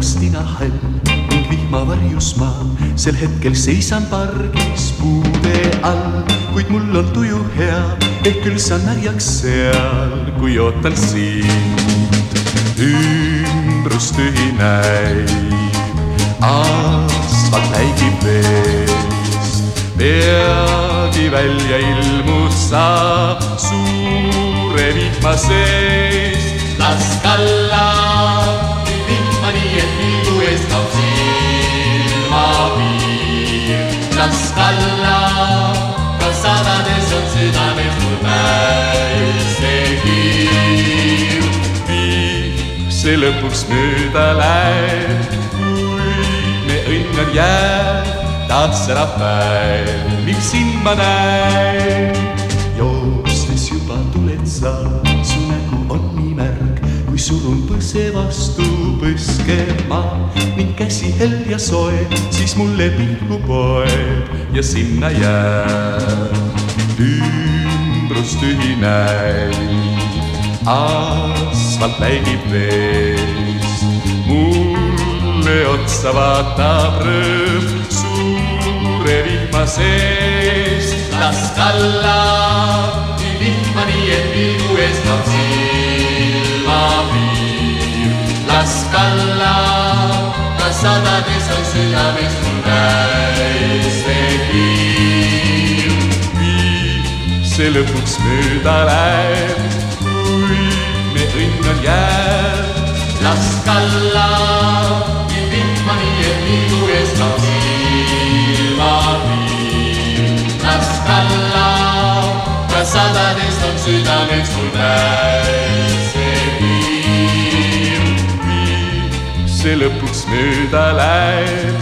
vastina hall ning vihmavarjus ma sel hetkel seisan pargis puude all, kuid mul on tuju hea, ehk küll saan märjaks seal, kui ootan sind. ümbrus tühi näib, asfalt läigib veest, peagi välja ilmud sa suure vihma sees. las kalla see lõpuks mööda läheb, kui me õnn on jääb, taas särab päev, mil sind ma näen. joostes juba tuled sa, su nägu on nii märg, kui surun põse vastu põskema ning käsi hell ja soe, siis mulle pilku poeb ja sinna jääb. ümbrus tühi näib asfalt läigib veest. mulle otsa vaatab rõõm suure vihma sees. las kalla vihma nii, et pilgu ees kaob silmapiir. las kalla, ka sadades on südames mul päisekiir. viib see lõpuks mööda läheb, kalla vihma nii, et pilgu ees kaob silmapiir. las kalla, ka sadades on südames mul päisekiir. viib see lõpuks mööda läheb,